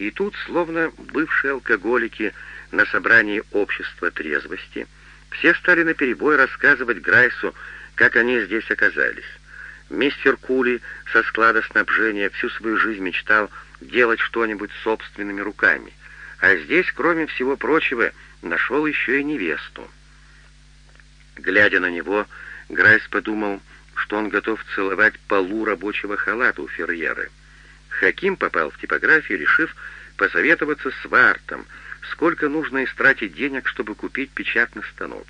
И тут, словно бывшие алкоголики на собрании общества трезвости, все стали наперебой рассказывать Грайсу, как они здесь оказались. Мистер Кули со склада снабжения всю свою жизнь мечтал делать что-нибудь собственными руками, а здесь, кроме всего прочего, нашел еще и невесту. Глядя на него, Грайс подумал, что он готов целовать полу рабочего халата у Ферьеры. Хаким попал в типографию, решив посоветоваться с Вартом, сколько нужно истратить денег, чтобы купить печатный станок.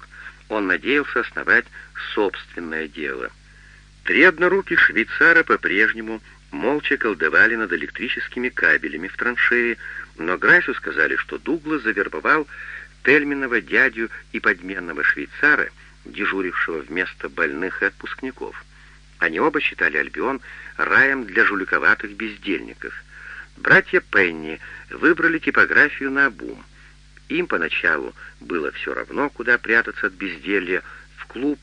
Он надеялся основать собственное дело. Три одноруких швейцара по-прежнему молча колдовали над электрическими кабелями в траншее, но Грайсу сказали, что Дуглас завербовал Тельминова дядю и подменного швейцара, дежурившего вместо больных и отпускников. Они оба считали Альбион раем для жуликоватых бездельников. Братья Пенни выбрали типографию на обум. Им поначалу было все равно, куда прятаться от безделья, в клуб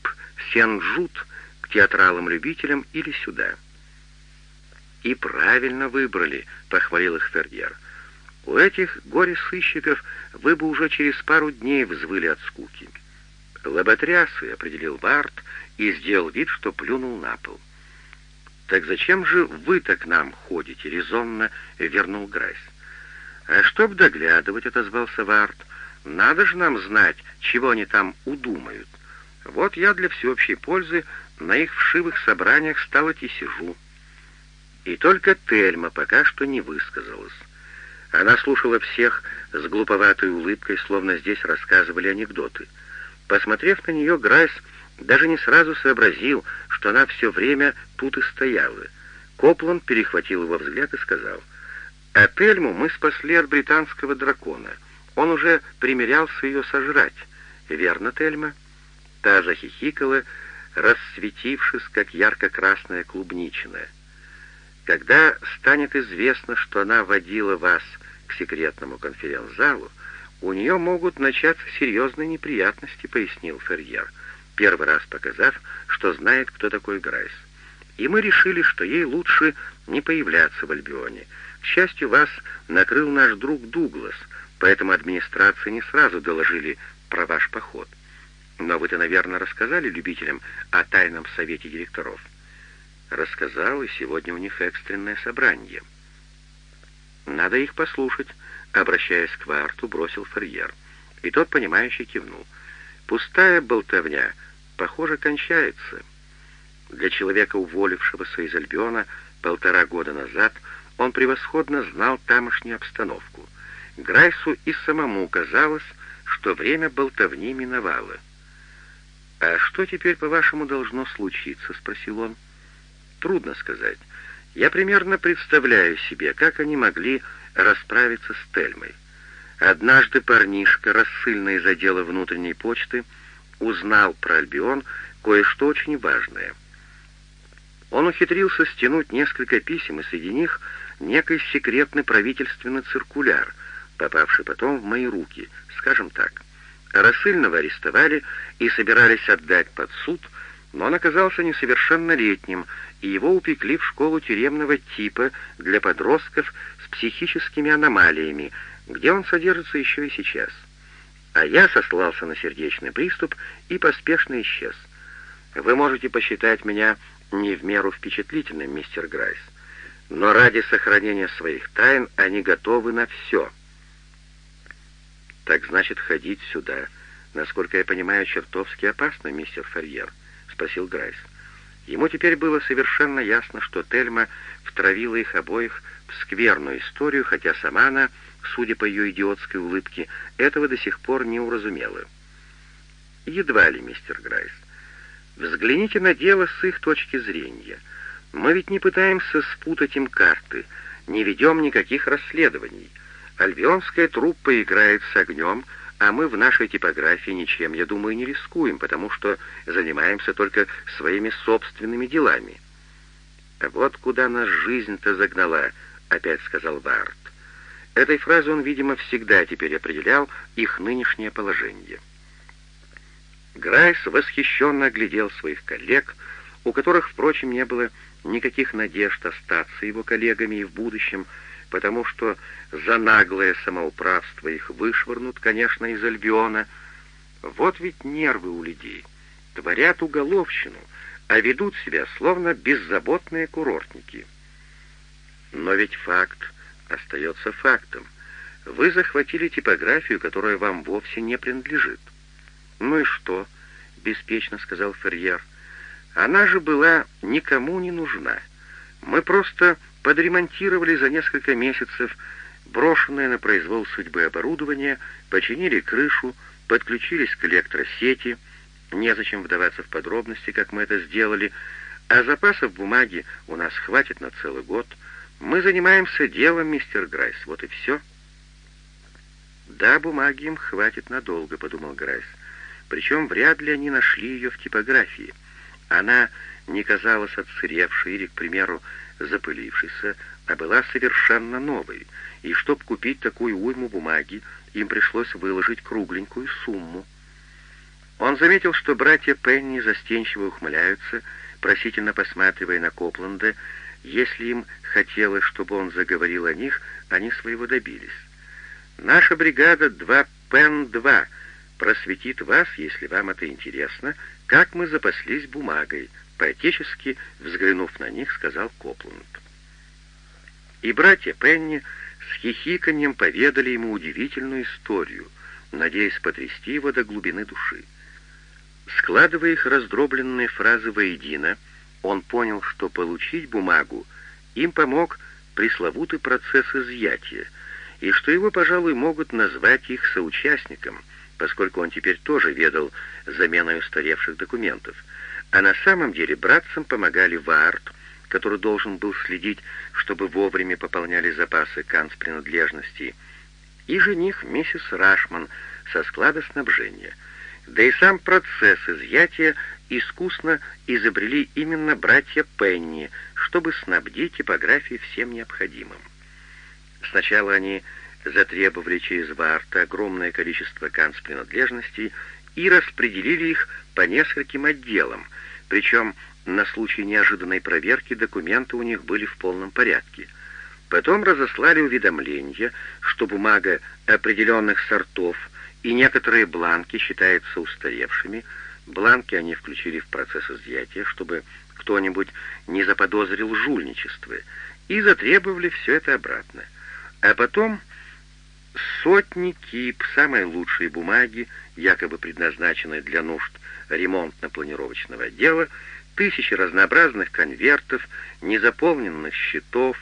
Сен-Жут, к театралам-любителям или сюда. «И правильно выбрали», — похвалил их Ферьер. «У этих горе-сыщиков вы бы уже через пару дней взвыли от скуки». «Лоботрясы», — определил Барт и сделал вид, что плюнул на пол. «Так зачем же вы-то к нам ходите?» — резонно вернул Грайс. «А чтоб доглядывать», — отозвался Варт, — «надо же нам знать, чего они там удумают. Вот я для всеобщей пользы на их вшивых собраниях стало и сижу». И только Тельма пока что не высказалась. Она слушала всех с глуповатой улыбкой, словно здесь рассказывали анекдоты. Посмотрев на нее, Грайс даже не сразу сообразил, что она все время тут и стояла. Копланд перехватил его взгляд и сказал, «А Тельму мы спасли от британского дракона. Он уже примерялся ее сожрать. Верно, Тельма?» Та захихикала, расцветившись, как ярко-красная клубничина. Когда станет известно, что она водила вас к секретному конференц-залу, у нее могут начаться серьезные неприятности, пояснил Ферьер, первый раз показав, что знает, кто такой Грайс. И мы решили, что ей лучше не появляться в Альбионе. К счастью, вас накрыл наш друг Дуглас, поэтому администрации не сразу доложили про ваш поход. Но вы-то, наверное, рассказали любителям о тайном совете директоров рассказал, и сегодня у них экстренное собрание. «Надо их послушать», — обращаясь к Варту, бросил Ферьер. И тот, понимающий, кивнул. «Пустая болтовня, похоже, кончается». Для человека, уволившегося из Альбиона полтора года назад, он превосходно знал тамошнюю обстановку. Грайсу и самому казалось, что время болтовни миновало. «А что теперь, по-вашему, должно случиться?» — спросил он. — Трудно сказать. Я примерно представляю себе, как они могли расправиться с Тельмой. Однажды парнишка, рассыльный из отдела внутренней почты, узнал про Альбион кое-что очень важное. Он ухитрился стянуть несколько писем, и среди них некий секретный правительственный циркуляр, попавший потом в мои руки, скажем так. Рассыльного арестовали и собирались отдать под суд, но он оказался несовершеннолетним и его упекли в школу тюремного типа для подростков с психическими аномалиями, где он содержится еще и сейчас. А я сослался на сердечный приступ и поспешно исчез. Вы можете посчитать меня не в меру впечатлительным, мистер Грайс, но ради сохранения своих тайн они готовы на все. Так значит, ходить сюда, насколько я понимаю, чертовски опасно, мистер Ферьер, — спросил Грайс. Ему теперь было совершенно ясно, что Тельма втравила их обоих в скверную историю, хотя сама она, судя по ее идиотской улыбке, этого до сих пор не уразумела. Едва ли, мистер Грайс. Взгляните на дело с их точки зрения. Мы ведь не пытаемся спутать им карты, не ведем никаких расследований. Альбионская труппа играет с огнем — а мы в нашей типографии ничем, я думаю, не рискуем, потому что занимаемся только своими собственными делами. Вот куда нас жизнь-то загнала, опять сказал Варт. Этой фразой он, видимо, всегда теперь определял их нынешнее положение. Грайс восхищенно оглядел своих коллег, у которых, впрочем, не было никаких надежд остаться его коллегами и в будущем, потому что за наглое самоуправство их вышвырнут, конечно, из Альбиона. Вот ведь нервы у людей. Творят уголовщину, а ведут себя словно беззаботные курортники. Но ведь факт остается фактом. Вы захватили типографию, которая вам вовсе не принадлежит. «Ну и что?» — беспечно сказал Ферьер. «Она же была никому не нужна. Мы просто подремонтировали за несколько месяцев брошенное на произвол судьбы оборудование, починили крышу, подключились к электросети. Незачем вдаваться в подробности, как мы это сделали, а запасов бумаги у нас хватит на целый год. Мы занимаемся делом, мистер Грайс, вот и все». «Да, бумаги им хватит надолго», — подумал Грайс. Причем вряд ли они нашли ее в типографии. Она не казалась отсыревшей или, к примеру, запылившейся, а была совершенно новой, и чтобы купить такую уйму бумаги, им пришлось выложить кругленькую сумму. Он заметил, что братья Пенни застенчиво ухмыляются, просительно посматривая на Копланда. Если им хотелось, чтобы он заговорил о них, они своего добились. «Наша бригада 2 Пен-2», просветит вас, если вам это интересно, как мы запаслись бумагой», — поэтически взглянув на них, сказал Копланд. И братья Пенни с хихиканьем поведали ему удивительную историю, надеясь потрясти его до глубины души. Складывая их раздробленные фразы воедино, он понял, что получить бумагу им помог пресловутый процесс изъятия, и что его, пожалуй, могут назвать их соучастником — поскольку он теперь тоже ведал заменой устаревших документов. А на самом деле братцам помогали Варт, который должен был следить, чтобы вовремя пополняли запасы канцпринадлежностей, и жених миссис Рашман со склада снабжения. Да и сам процесс изъятия искусно изобрели именно братья Пенни, чтобы снабдить типографии всем необходимым. Сначала они затребовали через Варта огромное количество канцпринадлежностей и распределили их по нескольким отделам, причем на случай неожиданной проверки документы у них были в полном порядке. Потом разослали уведомления, что бумага определенных сортов и некоторые бланки считаются устаревшими. Бланки они включили в процесс изъятия, чтобы кто-нибудь не заподозрил жульничество, и затребовали все это обратно. А потом Сотни кип самой лучшей бумаги, якобы предназначенной для нужд ремонтно-планировочного отдела, тысячи разнообразных конвертов, незаполненных счетов,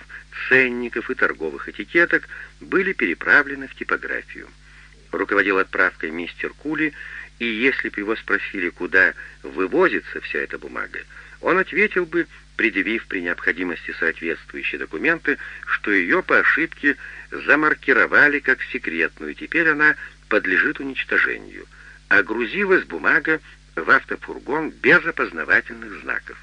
ценников и торговых этикеток были переправлены в типографию. Руководил отправкой мистер Кули, и если бы его спросили, куда вывозится вся эта бумага, он ответил бы, предъявив при необходимости соответствующие документы, что ее по ошибке замаркировали как секретную, теперь она подлежит уничтожению, а грузилась бумага в автофургон без опознавательных знаков.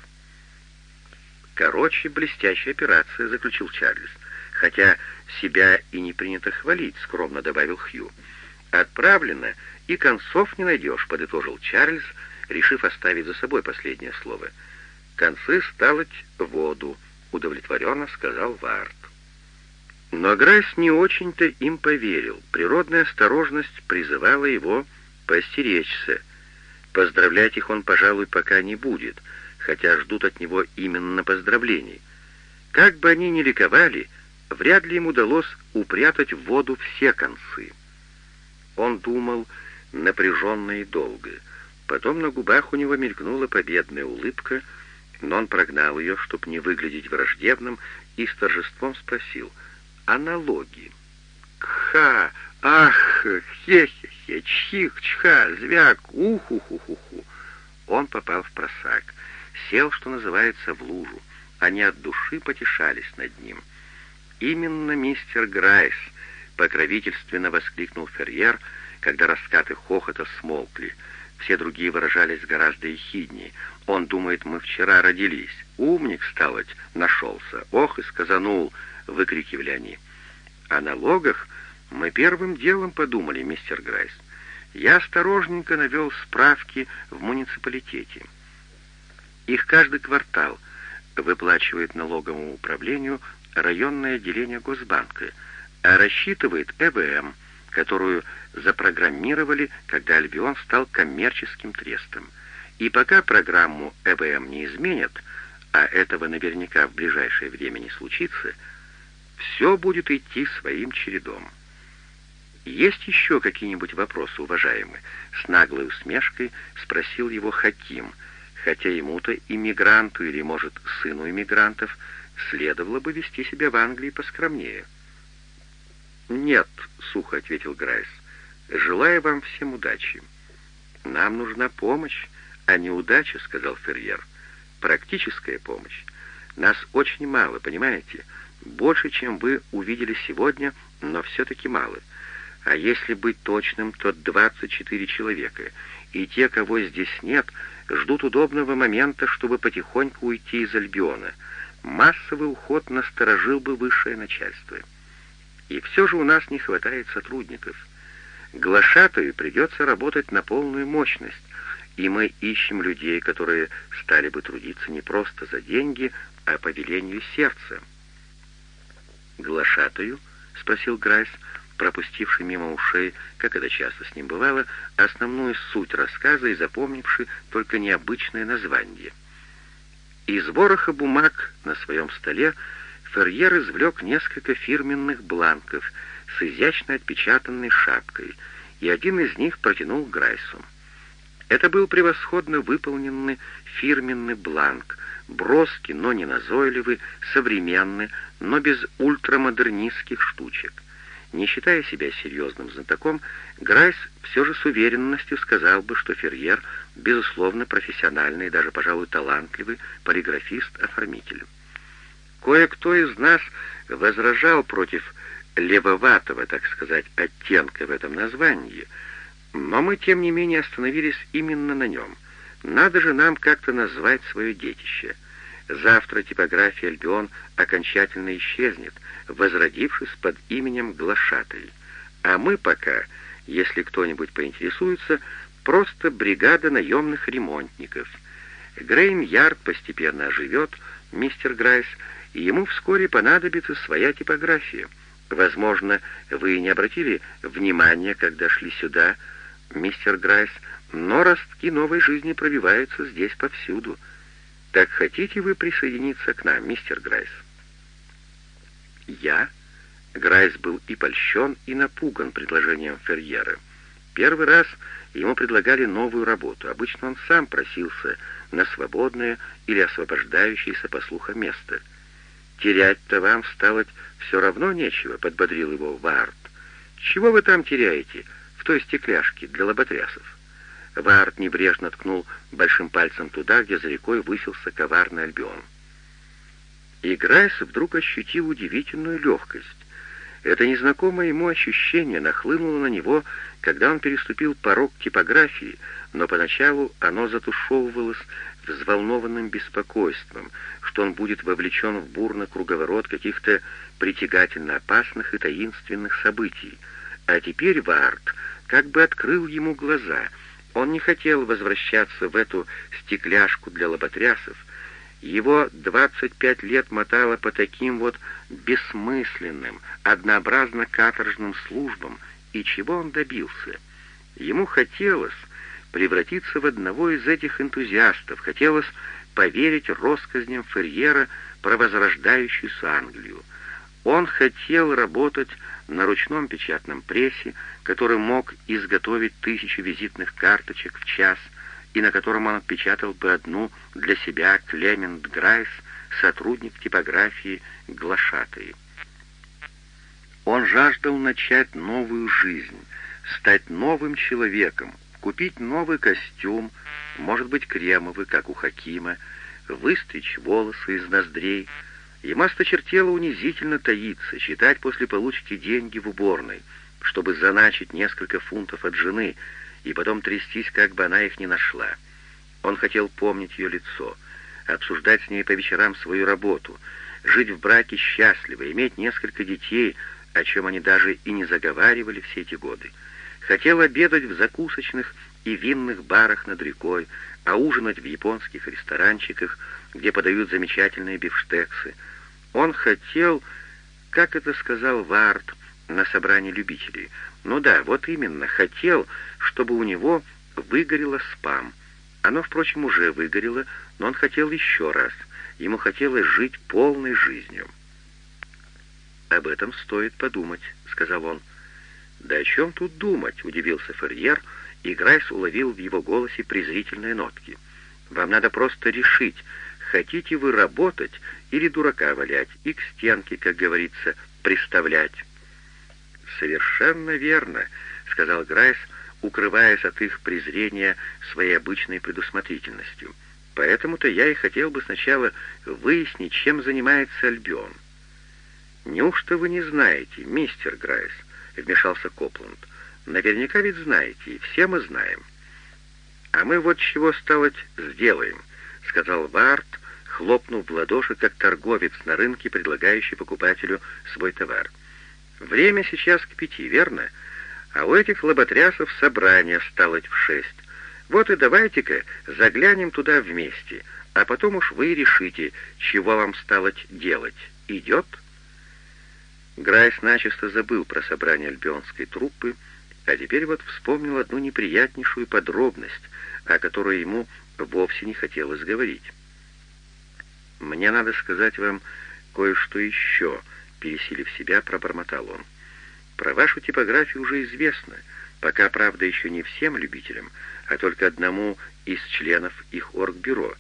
«Короче, блестящая операция», — заключил Чарльз, хотя себя и не принято хвалить, — скромно добавил Хью. «Отправлено, и концов не найдешь», — подытожил Чарльз, решив оставить за собой последнее слово — концы сталоть воду», — удовлетворенно сказал Варт. Но Грайс не очень-то им поверил. Природная осторожность призывала его постеречься. Поздравлять их он, пожалуй, пока не будет, хотя ждут от него именно поздравлений. Как бы они ни ликовали, вряд ли им удалось упрятать в воду все концы. Он думал напряженно и долго. Потом на губах у него мелькнула победная улыбка — но он прогнал ее, чтобы не выглядеть враждебным, и с торжеством спросил «Аналоги». «Кха! Ах! Хе-хе-хе! Чих! Чха! Звяк! Уху-ху-ху-ху!» Он попал в просак, сел, что называется, в лужу. Они от души потешались над ним. «Именно мистер Грайс!» — покровительственно воскликнул Ферьер, когда раскаты хохота смолкли. Все другие выражались гораздо ехиднее — он думает, мы вчера родились. Умник, сталоть, нашелся. Ох, и сказанул, выкрикивали они. О налогах мы первым делом подумали, мистер Грайс. Я осторожненько навел справки в муниципалитете. Их каждый квартал выплачивает налоговому управлению районное отделение Госбанка, а рассчитывает ЭВМ, которую запрограммировали, когда Альбион стал коммерческим трестом. И пока программу ЭВМ не изменят, а этого наверняка в ближайшее время не случится, все будет идти своим чередом. «Есть еще какие-нибудь вопросы, уважаемый?» С наглой усмешкой спросил его Хаким, хотя ему-то иммигранту или, может, сыну иммигрантов следовало бы вести себя в Англии поскромнее. «Нет», — сухо ответил Грайс, — «желаю вам всем удачи». «Нам нужна помощь, а не удача», — сказал Ферьер. «Практическая помощь. Нас очень мало, понимаете? Больше, чем вы увидели сегодня, но все-таки мало. А если быть точным, то 24 человека, и те, кого здесь нет, ждут удобного момента, чтобы потихоньку уйти из Альбиона. Массовый уход насторожил бы высшее начальство. И все же у нас не хватает сотрудников. Глашатую придется работать на полную мощность, и мы ищем людей, которые стали бы трудиться не просто за деньги, а по велению сердца. «Глашатую?» — спросил Грайс, пропустивший мимо ушей, как это часто с ним бывало, основную суть рассказа и запомнивший только необычное название. Из вороха бумаг на своем столе Ферьер извлек несколько фирменных бланков с изящно отпечатанной шапкой, и один из них протянул Грайсу. Это был превосходно выполненный фирменный бланк, броский, но не назойливый, современный, но без ультрамодернистских штучек. Не считая себя серьезным знатоком, Грайс все же с уверенностью сказал бы, что Ферьер, безусловно, профессиональный и даже, пожалуй, талантливый полиграфист-оформитель. Кое-кто из нас возражал против левоватого, так сказать, оттенка в этом названии, но мы, тем не менее, остановились именно на нем. Надо же нам как-то назвать свое детище. Завтра типография «Альбион» окончательно исчезнет, возродившись под именем Глашатай. А мы пока, если кто-нибудь поинтересуется, просто бригада наемных ремонтников. Грейм-Ярд постепенно оживет, мистер Грайс, и ему вскоре понадобится своя типография. Возможно, вы не обратили внимания, когда шли сюда, мистер Грайс, но ростки новой жизни пробиваются здесь повсюду. Так хотите вы присоединиться к нам, мистер Грайс? Я? Грайс был и польщен, и напуган предложением Ферьера. Первый раз ему предлагали новую работу. Обычно он сам просился на свободное или освобождающееся по слуха место — «Терять-то вам, стало все равно нечего», — подбодрил его Варт. «Чего вы там теряете в той стекляшке для лоботрясов?» Варт небрежно ткнул большим пальцем туда, где за рекой высился коварный альбион. И Грайс вдруг ощутил удивительную легкость. Это незнакомое ему ощущение нахлынуло на него, когда он переступил порог типографии, но поначалу оно затушевывалось взволнованным беспокойством, что он будет вовлечен в бурный круговорот каких-то притягательно опасных и таинственных событий. А теперь Варт как бы открыл ему глаза. Он не хотел возвращаться в эту стекляшку для лоботрясов. Его 25 лет мотало по таким вот бессмысленным, однообразно каторжным службам, и чего он добился? Ему хотелось превратиться в одного из этих энтузиастов, хотелось поверить россказням Ферьера про возрождающуюся Англию. Он хотел работать на ручном печатном прессе, который мог изготовить тысячи визитных карточек в час, и на котором он отпечатал бы одну для себя Клемент Грайс, сотрудник типографии «Глашатые». Он жаждал начать новую жизнь, стать новым человеком, купить новый костюм, может быть, кремовый, как у Хакима, выстричь волосы из ноздрей. Ему осточертело унизительно таиться, считать после получки деньги в уборной, чтобы заначить несколько фунтов от жены и потом трястись, как бы она их не нашла. Он хотел помнить ее лицо, обсуждать с ней по вечерам свою работу, жить в браке счастливо, иметь несколько детей, о чем они даже и не заговаривали все эти годы. Хотел обедать в закусочных и винных барах над рекой, а ужинать в японских ресторанчиках, где подают замечательные бифштексы. Он хотел, как это сказал Вард на собрании любителей, ну да, вот именно, хотел, чтобы у него выгорело спам. Оно, впрочем, уже выгорело, но он хотел еще раз. Ему хотелось жить полной жизнью. «Об этом стоит подумать», — сказал он. «Да о чем тут думать?» — удивился Ферьер, и Грайс уловил в его голосе презрительные нотки. «Вам надо просто решить, хотите вы работать или дурака валять, и к стенке, как говорится, приставлять». «Совершенно верно», — сказал Грайс, укрываясь от их презрения своей обычной предусмотрительностью. «Поэтому-то я и хотел бы сначала выяснить, чем занимается Альбион». «Неужто вы не знаете, мистер Грайс?» — вмешался Копланд. «Наверняка ведь знаете, и все мы знаем». «А мы вот чего, сталоть, сделаем», — сказал Варт, хлопнув в ладоши, как торговец на рынке, предлагающий покупателю свой товар. «Время сейчас к пяти, верно? А у этих лоботрясов собрание сталось в шесть. Вот и давайте-ка заглянем туда вместе, а потом уж вы решите, чего вам стало делать. Идет?» Грайс начисто забыл про собрание альбионской труппы, а теперь вот вспомнил одну неприятнейшую подробность, о которой ему вовсе не хотелось говорить. «Мне надо сказать вам кое-что еще», — пересилив себя, пробормотал он. «Про вашу типографию уже известно, пока, правда, еще не всем любителям, а только одному из членов их оргбюро.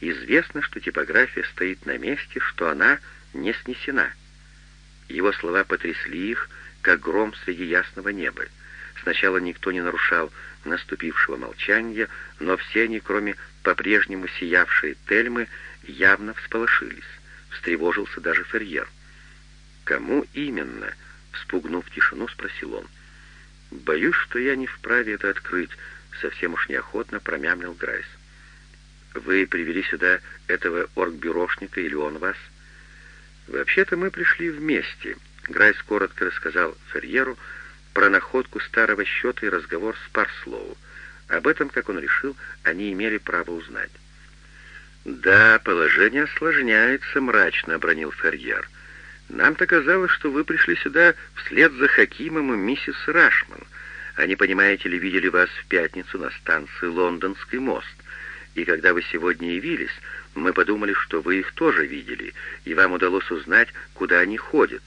Известно, что типография стоит на месте, что она не снесена». Его слова потрясли их, как гром среди ясного неба. Сначала никто не нарушал наступившего молчания, но все они, кроме по-прежнему сиявшей Тельмы, явно всполошились. Встревожился даже Ферьер. «Кому именно?» — вспугнув тишину, спросил он. «Боюсь, что я не вправе это открыть», — совсем уж неохотно промямлил Грайс. «Вы привели сюда этого оргбюрошника или он вас?» «Вообще-то мы пришли вместе», — Грайс коротко рассказал Ферьеру про находку старого счета и разговор с Парслоу. Об этом, как он решил, они имели право узнать. «Да, положение осложняется», — мрачно обронил Ферьер. «Нам-то казалось, что вы пришли сюда вслед за Хакимом и миссис Рашман. Они, понимаете ли, видели вас в пятницу на станции Лондонский мост. И когда вы сегодня явились, мы подумали, что вы их тоже видели, и вам удалось узнать, куда они ходят.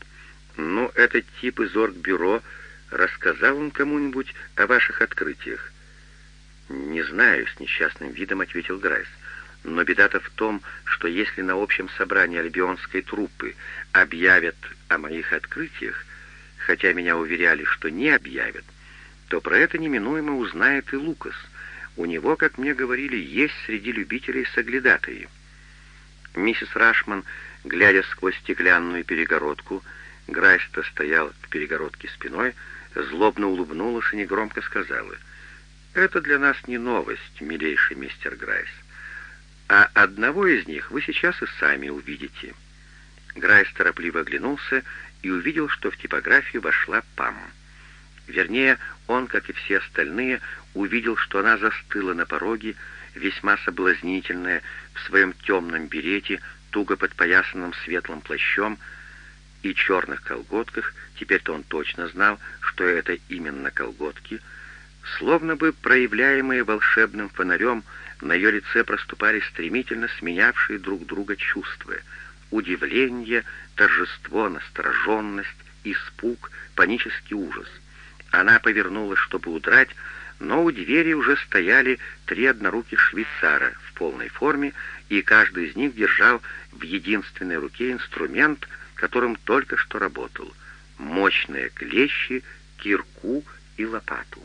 Но этот тип из оргбюро рассказал он кому-нибудь о ваших открытиях?» «Не знаю», — с несчастным видом ответил Грайс. «Но беда-то в том, что если на общем собрании альбионской труппы объявят о моих открытиях, хотя меня уверяли, что не объявят, то про это неминуемо узнает и Лукас. У него, как мне говорили, есть среди любителей соглядатые». Миссис Рашман, глядя сквозь стеклянную перегородку, Грайс-то стоял к перегородке спиной, злобно улыбнулась и негромко сказала, «Это для нас не новость, милейший мистер Грайс. А одного из них вы сейчас и сами увидите». Грайс торопливо оглянулся и увидел, что в типографию вошла Пам. Вернее, он, как и все остальные, увидел, что она застыла на пороге, весьма соблазнительная, в своем темном берете, туго подпоясанном светлым плащом и черных колготках, теперь-то он точно знал, что это именно колготки, словно бы проявляемые волшебным фонарем, на ее лице проступали стремительно сменявшие друг друга чувства — удивление, торжество, настороженность, испуг, панический ужас. Она повернулась, чтобы удрать, но у двери уже стояли три одноруких швейцара в полной форме, и каждый из них держал в единственной руке инструмент, которым только что работал — мощные клещи, кирку и лопату.